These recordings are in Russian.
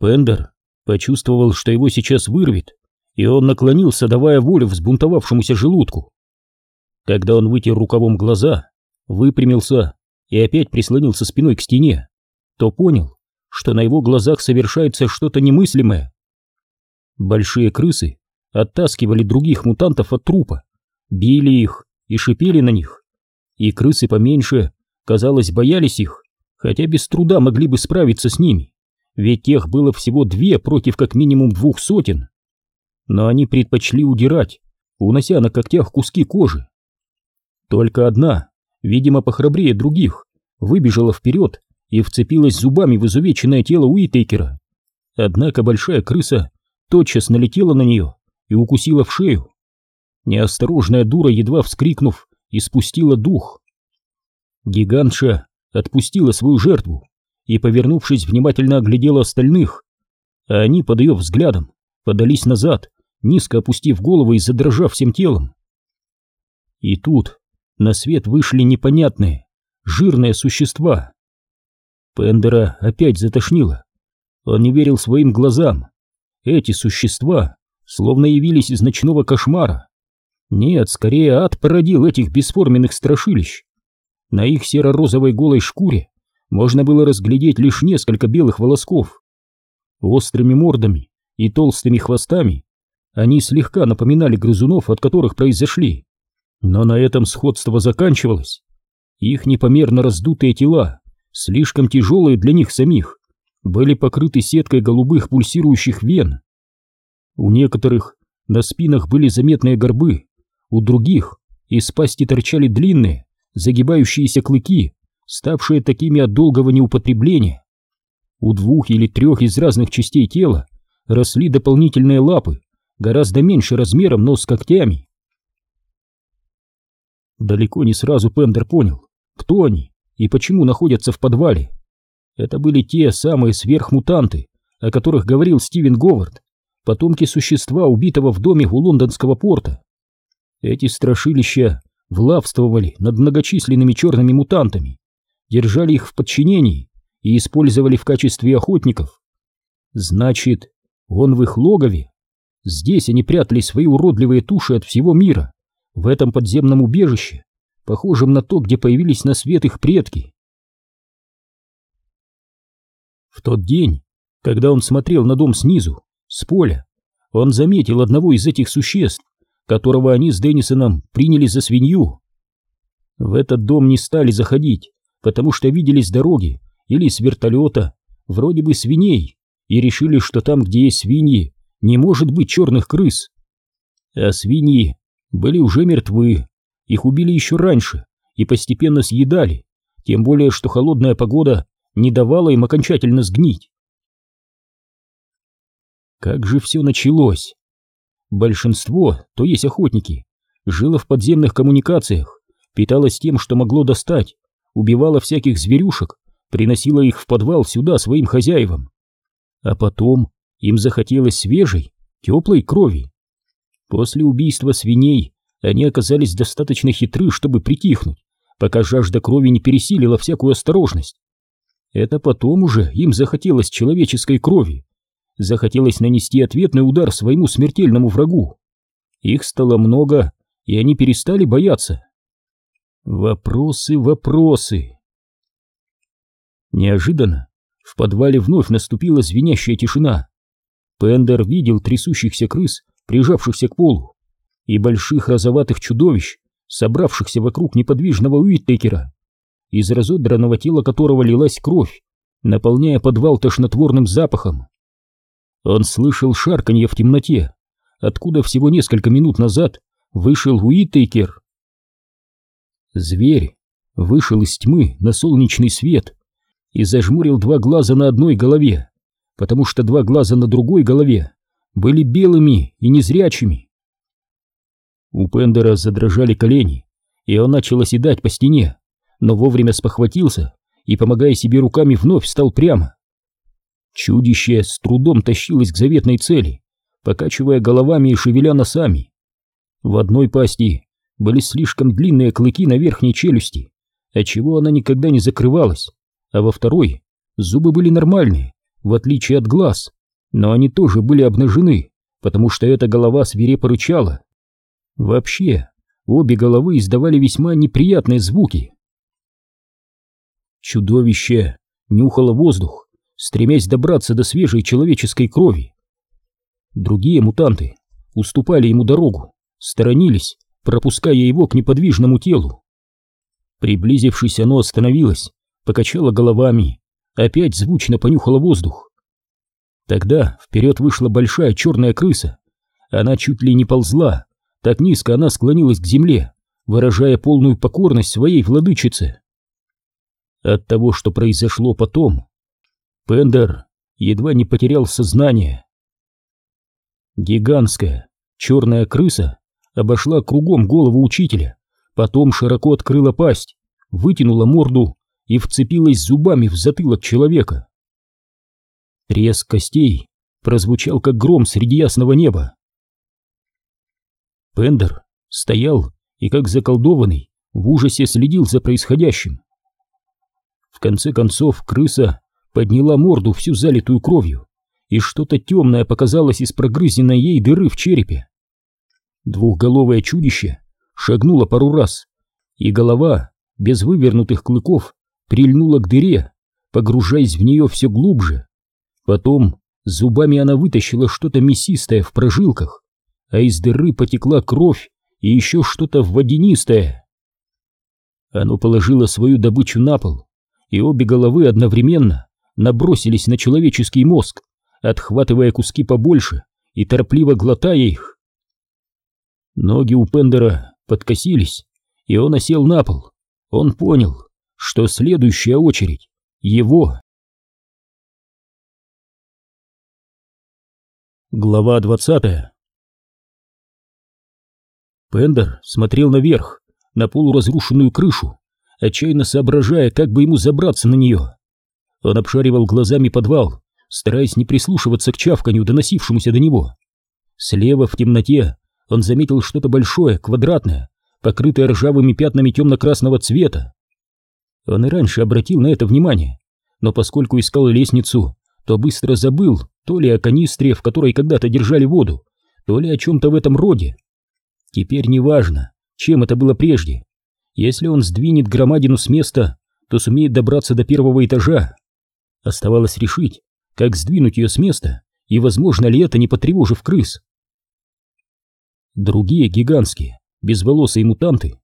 Пендер почувствовал, что его сейчас вырвет, и он наклонился, давая волю взбунтовавшемуся желудку. Когда он вытер рукавом глаза, выпрямился и опять прислонился спиной к стене, то понял, что на его глазах совершается что-то немыслимое. Большие крысы оттаскивали других мутантов от трупа, били их и шипели на них, и крысы поменьше, казалось, боялись их, хотя без труда могли бы справиться с ними, ведь тех было всего две против как минимум двух сотен. Но они предпочли удирать, унося на когтях куски кожи. Только одна, видимо, похрабрее других, выбежала вперед и вцепилась зубами в изувеченное тело Уитейкера. Однако большая крыса тотчас налетела на нее и укусила в шею. Неосторожная дура, едва вскрикнув, испустила дух. Гигантша отпустила свою жертву и, повернувшись, внимательно оглядела остальных, а они под ее взглядом подались назад, низко опустив голову и задрожав всем телом. И тут на свет вышли непонятные, жирные существа. Пендера опять затошнило. Он не верил своим глазам. Эти существа словно явились из ночного кошмара. Нет, скорее ад породил этих бесформенных страшилищ. На их серо-розовой голой шкуре можно было разглядеть лишь несколько белых волосков. Острыми мордами и толстыми хвостами они слегка напоминали грызунов, от которых произошли. Но на этом сходство заканчивалось. Их непомерно раздутые тела, слишком тяжелые для них самих, были покрыты сеткой голубых пульсирующих вен. У некоторых на спинах были заметные горбы, у других из пасти торчали длинные, загибающиеся клыки, ставшие такими от долгого неупотребления. У двух или трех из разных частей тела росли дополнительные лапы, гораздо меньше размером, но с когтями. Далеко не сразу Пендер понял, кто они и почему находятся в подвале. Это были те самые сверхмутанты, о которых говорил Стивен Говард, потомки существа, убитого в доме у лондонского порта. Эти страшилища влавствовали над многочисленными черными мутантами, держали их в подчинении и использовали в качестве охотников. Значит, он в их логове. Здесь они прятали свои уродливые туши от всего мира, в этом подземном убежище, похожем на то, где появились на свет их предки. В тот день, когда он смотрел на дом снизу, с поля, он заметил одного из этих существ, которого они с Деннисоном приняли за свинью. В этот дом не стали заходить, потому что видели с дороги или с вертолета, вроде бы свиней, и решили, что там, где есть свиньи, не может быть черных крыс. А свиньи были уже мертвы, их убили еще раньше и постепенно съедали, тем более, что холодная погода не давала им окончательно сгнить. Как же все началось? Большинство, то есть охотники, жило в подземных коммуникациях, питалось тем, что могло достать, убивало всяких зверюшек, приносило их в подвал сюда своим хозяевам. А потом им захотелось свежей, теплой крови. После убийства свиней они оказались достаточно хитры, чтобы притихнуть, пока жажда крови не пересилила всякую осторожность. Это потом уже им захотелось человеческой крови, захотелось нанести ответный удар своему смертельному врагу. Их стало много, и они перестали бояться. Вопросы, вопросы. Неожиданно в подвале вновь наступила звенящая тишина. Пендер видел трясущихся крыс, прижавшихся к полу, и больших розоватых чудовищ, собравшихся вокруг неподвижного Уиттекера, из разодранного тела которого лилась кровь, наполняя подвал тошнотворным запахом. Он слышал шарканье в темноте, откуда всего несколько минут назад вышел Уитейкер. Зверь вышел из тьмы на солнечный свет и зажмурил два глаза на одной голове, потому что два глаза на другой голове были белыми и незрячими. У Пендера задрожали колени, и он начал оседать по стене, но вовремя спохватился и, помогая себе руками, вновь встал прямо. Чудище с трудом тащилось к заветной цели, покачивая головами и шевеля носами. В одной пасти были слишком длинные клыки на верхней челюсти, отчего она никогда не закрывалась, а во второй зубы были нормальные, в отличие от глаз, но они тоже были обнажены, потому что эта голова свирепо рычала. Вообще, обе головы издавали весьма неприятные звуки. Чудовище нюхало воздух, стремясь добраться до свежей человеческой крови. Другие мутанты уступали ему дорогу, сторонились, пропуская его к неподвижному телу. Приблизившись, оно остановилось, покачало головами, опять звучно понюхало воздух. Тогда вперед вышла большая черная крыса. Она чуть ли не ползла, так низко она склонилась к земле, выражая полную покорность своей владычице. От того, что произошло потом, Пендер едва не потерял сознание. Гигантская черная крыса обошла кругом голову учителя, потом широко открыла пасть, вытянула морду и вцепилась зубами в затылок человека. Треск костей прозвучал, как гром среди ясного неба. Пендер стоял и, как заколдованный, в ужасе следил за происходящим. В конце концов крыса подняла морду всю залитую кровью, и что-то темное показалось из прогрызенной ей дыры в черепе. Двухголовое чудище шагнуло пару раз, и голова, без вывернутых клыков, прильнула к дыре, погружаясь в нее все глубже. Потом зубами она вытащила что-то мясистое в прожилках, а из дыры потекла кровь и еще что-то водянистое. Оно положило свою добычу на пол, и обе головы одновременно набросились на человеческий мозг, отхватывая куски побольше и торопливо глотая их. Ноги у Пендера подкосились, и он осел на пол. Он понял, что следующая очередь его. Глава двадцатая Пендер смотрел наверх, на полуразрушенную крышу, отчаянно соображая, как бы ему забраться на нее. Он обшаривал глазами подвал, стараясь не прислушиваться к чавканью, доносившемуся до него. Слева в темноте он заметил что-то большое, квадратное, покрытое ржавыми пятнами темно-красного цвета. Он и раньше обратил на это внимание, но поскольку искал лестницу, то быстро забыл то ли о канистре, в которой когда-то держали воду, то ли о чем-то в этом роде. Теперь неважно, чем это было прежде. Если он сдвинет громадину с места, то сумеет добраться до первого этажа. Оставалось решить, как сдвинуть ее с места, и возможно ли это, не потревожив крыс. Другие гигантские, безволосые мутанты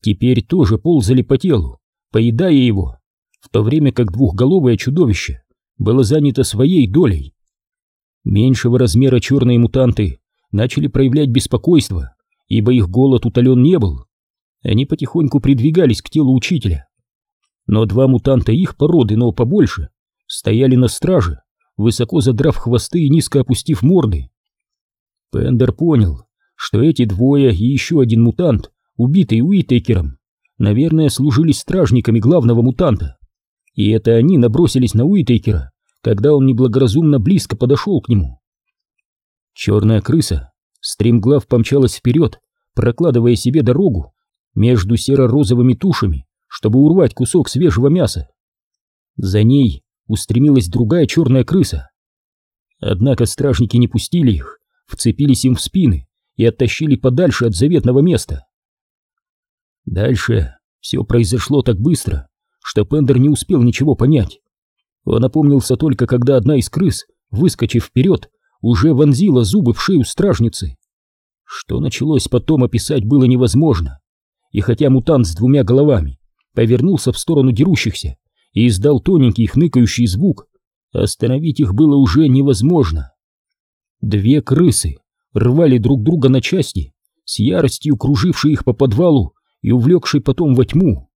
теперь тоже ползали по телу, поедая его, в то время как двухголовое чудовище было занято своей долей. Меньшего размера черные мутанты начали проявлять беспокойство, ибо их голод утолен не был. Они потихоньку придвигались к телу учителя. Но два мутанта их породы, но побольше, стояли на страже, высоко задрав хвосты и низко опустив морды. Пендер понял, что эти двое и еще один мутант, убитый Уитекером, наверное, служили стражниками главного мутанта. И это они набросились на Уитейкера, когда он неблагоразумно близко подошел к нему. Черная крыса стремглав помчалась вперед, прокладывая себе дорогу между серо-розовыми тушами, чтобы урвать кусок свежего мяса. За ней устремилась другая черная крыса. Однако стражники не пустили их, вцепились им в спины и оттащили подальше от заветного места. Дальше все произошло так быстро, что Пендер не успел ничего понять. Он опомнился только, когда одна из крыс, выскочив вперед, уже вонзила зубы в шею стражницы. Что началось потом описать было невозможно. И хотя мутант с двумя головами повернулся в сторону дерущихся и издал тоненький хныкающий звук, остановить их было уже невозможно. Две крысы рвали друг друга на части, с яростью кружившие их по подвалу и увлекший потом во тьму.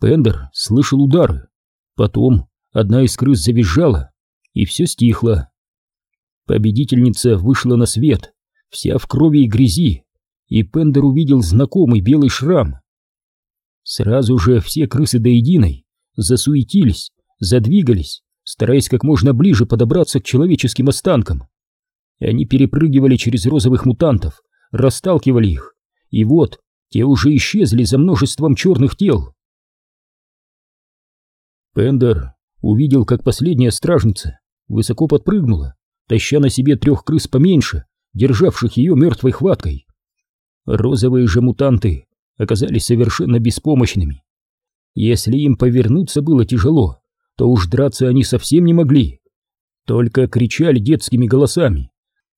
Пендер слышал удары. Потом одна из крыс завизжала, и все стихло. Победительница вышла на свет, вся в крови и грязи, и Пендер увидел знакомый белый шрам. Сразу же все крысы до единой засуетились, задвигались, стараясь как можно ближе подобраться к человеческим останкам. Они перепрыгивали через розовых мутантов, расталкивали их, и вот те уже исчезли за множеством черных тел. Пендер увидел, как последняя стражница высоко подпрыгнула, таща на себе трех крыс поменьше, державших ее мертвой хваткой. Розовые же мутанты оказались совершенно беспомощными. Если им повернуться было тяжело, то уж драться они совсем не могли. Только кричали детскими голосами,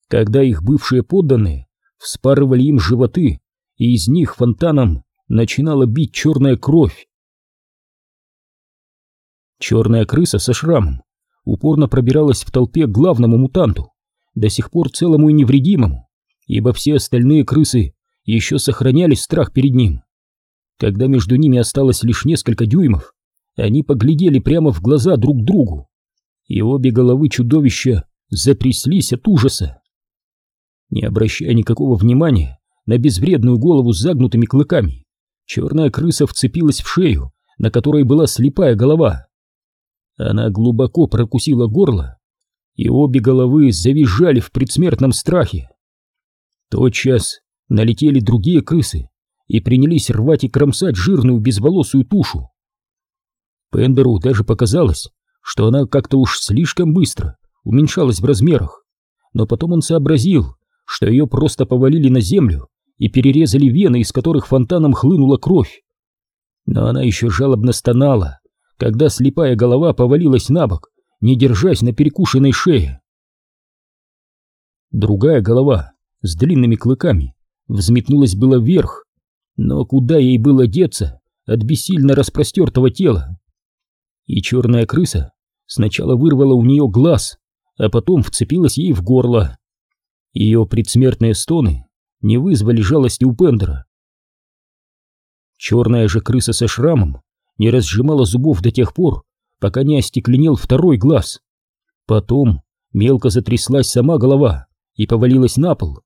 когда их бывшие подданные вспарывали им животы, и из них фонтаном начинала бить черная кровь. Черная крыса со шрамом упорно пробиралась в толпе к главному мутанту, до сих пор целому и невредимому, ибо все остальные крысы еще сохраняли страх перед ним. Когда между ними осталось лишь несколько дюймов, они поглядели прямо в глаза друг другу, и обе головы чудовища затряслись от ужаса. Не обращая никакого внимания на безвредную голову с загнутыми клыками, черная крыса вцепилась в шею, на которой была слепая голова. Она глубоко прокусила горло, и обе головы завизжали в предсмертном страхе. Тотчас налетели другие крысы и принялись рвать и кромсать жирную безволосую тушу. Пендеру даже показалось, что она как-то уж слишком быстро уменьшалась в размерах, но потом он сообразил, что ее просто повалили на землю и перерезали вены, из которых фонтаном хлынула кровь. Но она еще жалобно стонала, когда слепая голова повалилась на бок, не держась на перекушенной шее. Другая голова с длинными клыками взметнулась было вверх, но куда ей было деться от бессильно распростертого тела? И черная крыса сначала вырвала у нее глаз, а потом вцепилась ей в горло. Ее предсмертные стоны не вызвали жалости у Пендера. Черная же крыса со шрамом не разжимала зубов до тех пор, пока не остекленел второй глаз. Потом мелко затряслась сама голова и повалилась на пол.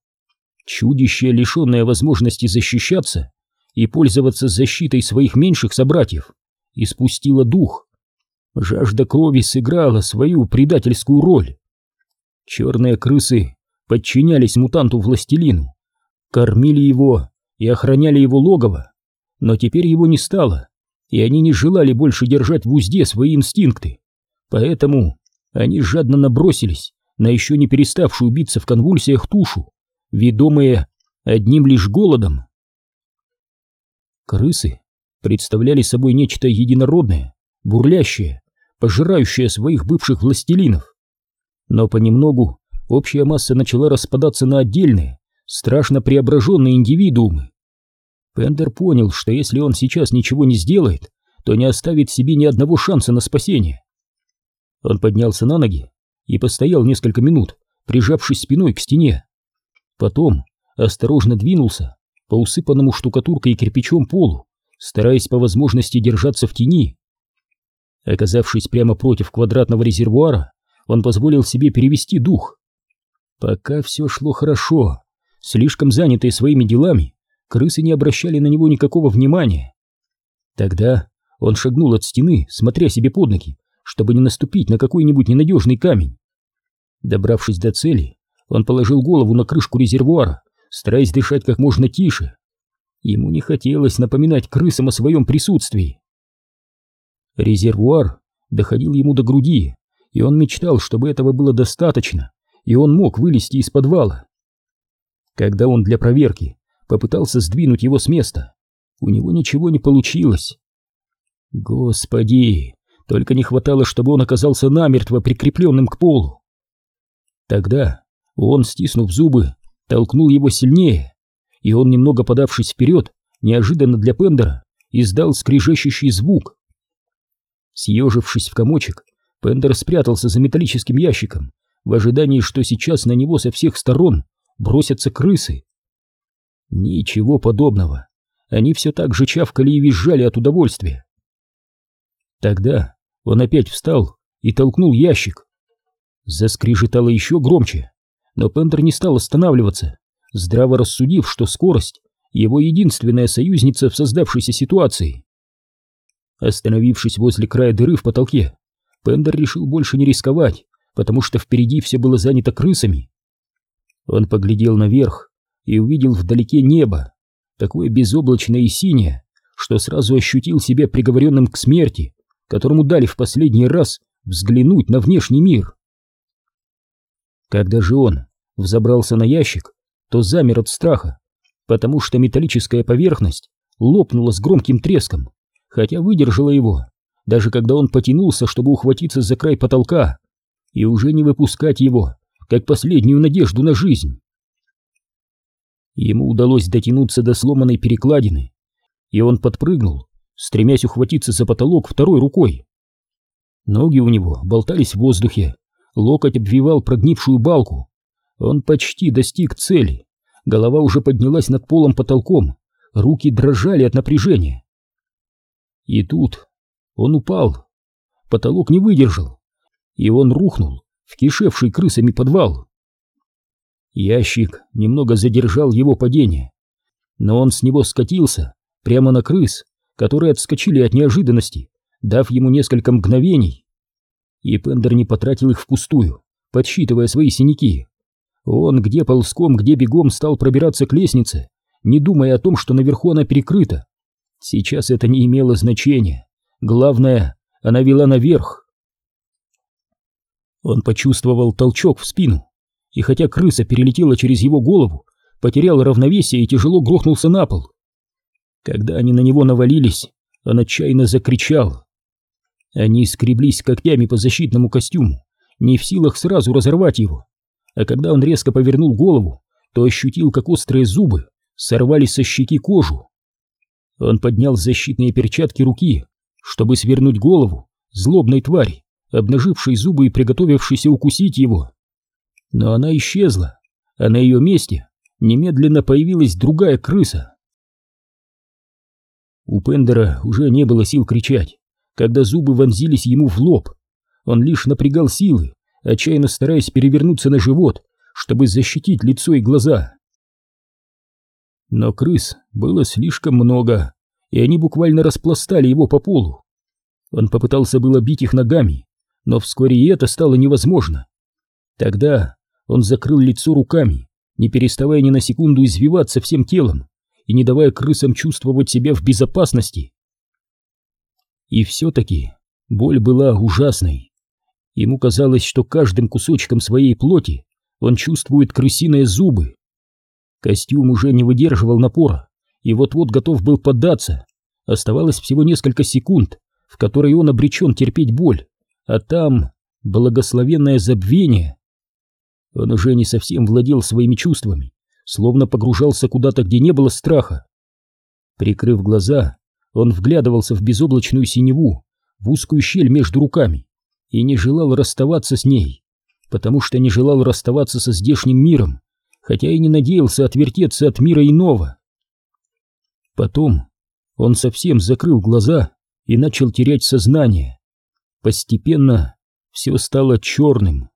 Чудище, лишенное возможности защищаться и пользоваться защитой своих меньших собратьев, испустило дух. Жажда крови сыграла свою предательскую роль. Черные крысы подчинялись мутанту-властелину, кормили его и охраняли его логово, но теперь его не стало, и они не желали больше держать в узде свои инстинкты, поэтому они жадно набросились на еще не переставшую биться в конвульсиях тушу, ведомые одним лишь голодом. Крысы представляли собой нечто единородное, бурлящее, пожирающее своих бывших властелинов. Но понемногу общая масса начала распадаться на отдельные, страшно преображенные индивидуумы. Пендер понял, что если он сейчас ничего не сделает, то не оставит себе ни одного шанса на спасение. Он поднялся на ноги и постоял несколько минут, прижавшись спиной к стене. Потом осторожно двинулся по усыпанному штукатуркой и кирпичом полу, стараясь по возможности держаться в тени. Оказавшись прямо против квадратного резервуара, он позволил себе перевести дух. Пока все шло хорошо, слишком занятые своими делами, крысы не обращали на него никакого внимания. Тогда он шагнул от стены, смотря себе под ноги, чтобы не наступить на какой-нибудь ненадежный камень. Добравшись до цели, он положил голову на крышку резервуара, стараясь дышать как можно тише. Ему не хотелось напоминать крысам о своем присутствии. Резервуар доходил ему до груди, и он мечтал, чтобы этого было достаточно, и он мог вылезти из подвала. Когда он для проверки попытался сдвинуть его с места, у него ничего не получилось. Господи, только не хватало, чтобы он оказался намертво прикрепленным к полу. Тогда он, стиснув зубы, толкнул его сильнее, и он, немного подавшись вперед, неожиданно для Пендера, издал скрежещущий звук. Съежившись в комочек, Пендер спрятался за металлическим ящиком в ожидании, что сейчас на него со всех сторон бросятся крысы. Ничего подобного. Они все так же чавкали и визжали от удовольствия. Тогда он опять встал и толкнул ящик. Заскрежетало еще громче, но Пендер не стал останавливаться, здраво рассудив, что скорость — его единственная союзница в создавшейся ситуации. Остановившись возле края дыры в потолке, Пендер решил больше не рисковать, потому что впереди все было занято крысами. Он поглядел наверх и увидел вдалеке небо, такое безоблачное и синее, что сразу ощутил себя приговоренным к смерти, которому дали в последний раз взглянуть на внешний мир. Когда же он взобрался на ящик, то замер от страха, потому что металлическая поверхность лопнула с громким треском, хотя выдержала его, даже когда он потянулся, чтобы ухватиться за край потолка и уже не выпускать его, как последнюю надежду на жизнь. Ему удалось дотянуться до сломанной перекладины, и он подпрыгнул, стремясь ухватиться за потолок второй рукой. Ноги у него болтались в воздухе, локоть обвивал прогнившую балку. Он почти достиг цели, голова уже поднялась над полом потолком, руки дрожали от напряжения. И тут он упал, потолок не выдержал, и он рухнул в кишевший крысами подвал. Ящик немного задержал его падение, но он с него скатился прямо на крыс, которые отскочили от неожиданности, дав ему несколько мгновений. И Пендер не потратил их впустую, подсчитывая свои синяки. Он где ползком, где бегом стал пробираться к лестнице, не думая о том, что наверху она перекрыта. Сейчас это не имело значения. Главное, она вела наверх. Он почувствовал толчок в спину, и хотя крыса перелетела через его голову, потерял равновесие и тяжело грохнулся на пол. Когда они на него навалились, он отчаянно закричал. Они скреблись когтями по защитному костюму, не в силах сразу разорвать его. А когда он резко повернул голову, то ощутил, как острые зубы сорвали со щеки кожу. Он поднял защитные перчатки руки, чтобы свернуть голову злобной твари, обнажившей зубы и приготовившейся укусить его. Но она исчезла, а на ее месте немедленно появилась другая крыса. У Пендера уже не было сил кричать, когда зубы вонзились ему в лоб. Он лишь напрягал силы, отчаянно стараясь перевернуться на живот, чтобы защитить лицо и глаза. Но крыс было слишком много, и они буквально распластали его по полу. Он попытался было бить их ногами, но вскоре и это стало невозможно. Тогда он закрыл лицо руками, не переставая ни на секунду извиваться всем телом, и не давая крысам чувствовать себя в безопасности. И все-таки боль была ужасной. Ему казалось, что каждым кусочком своей плоти он чувствует крысиные зубы. Костюм уже не выдерживал напора и вот-вот готов был поддаться. Оставалось всего несколько секунд, в которые он обречен терпеть боль, а там благословенное забвение. Он уже не совсем владел своими чувствами, словно погружался куда-то, где не было страха. Прикрыв глаза, он вглядывался в безоблачную синеву, в узкую щель между руками, и не желал расставаться с ней, потому что не желал расставаться со здешним миром, хотя и не надеялся отвертеться от мира иного. Потом он совсем закрыл глаза и начал терять сознание. Постепенно все стало черным.